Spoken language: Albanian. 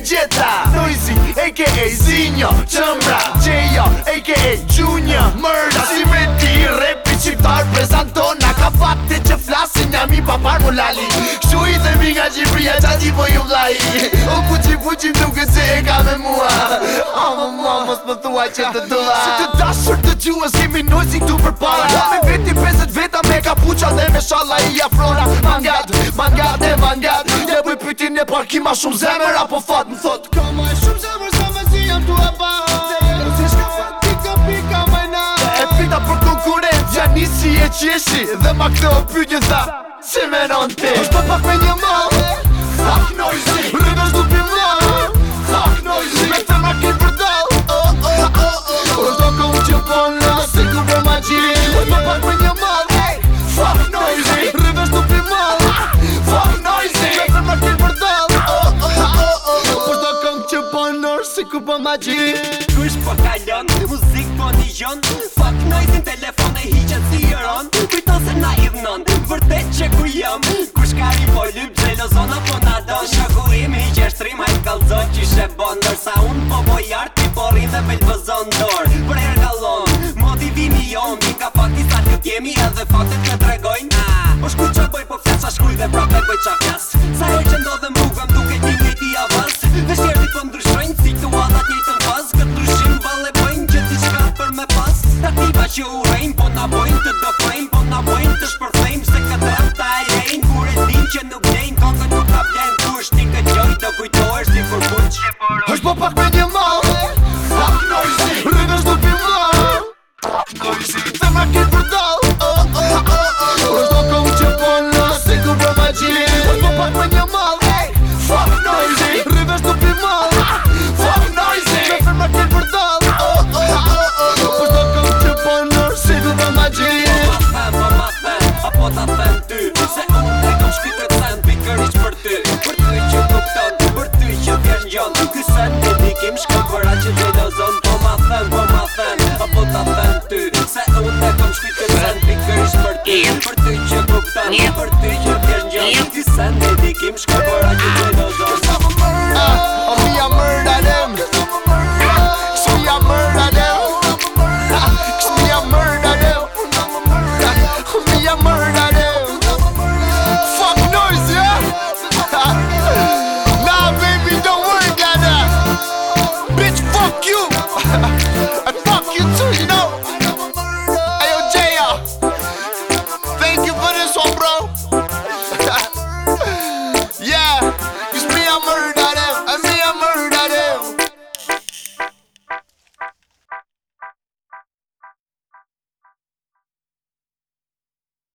Vegeta Noisy, a.k.a. Zinjo Qëmra, Gjejo, a.k.a. Junior Mërda, si me ti Repi qiptar prezentona Ka fatte që flasin jam i papar mu lali i dhe mi nga gjibria që ati po ju vlaji O ku qi ku qi mduke se e ka me mua O më më mos më thua që të dua Si të dashur të gjuës kemi noisy këtu për para Ka me veti peset veta me kapuqa dhe me shala i afrona Mangat, mangat e mangat Par ki ma shumë zemër Apo fat më thot Ka ma e shumë zemër sa me zi jam tu e ba Se e në si shka fa Tika pika majna E pita për konkurent Gja nisi e qeshi Dhe ma këtë o pyjtë dha Si me në në te Kështë pak me një ma Fuck no i zi Rëgës du p'i ma Fuck no Me të ma ki për ta Oh oh oh oh oh Kështë po pak me një ma Kështë pak me një ma Kështë pak me një ma po ma qi Kush po kalon, muzik po t'i gjon Fuck noisin, telefon e hiqen si jëron Kujto se na idhnon, vërtet që ku jëm Kush ka po lyp, gjelo zona po na don Shoku imi i gjeshtrim hajt kalzon që bon Nërsa un po po jart, ti po rin dhe vel vëzon Dor, për her galon, motivimi jo Mi ka fakti sa t'jot jemi edhe faktet me tregojn ah, Po shku qa boj po fjaq, shkuj dhe prape boj qa fjaq që urejmë Po na bojmë të dëfajmë Po na bojmë të shpërflejmë Se këtë rëmë e ejejmë Kur e din që nuk gjejmë Kongë nuk ka blenë Tu është një këtë gjëjtë Do kujtojrë si kur punë që Kim Chicago like you ah, oh, play those Cause I'm a murderer Me a murder them Cause I'm a murderer Me a murder them Cause ah, me a murder them ah, murder them Fuck noise, yeah Nah, baby, don't worry about Bitch, fuck you